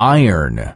iron.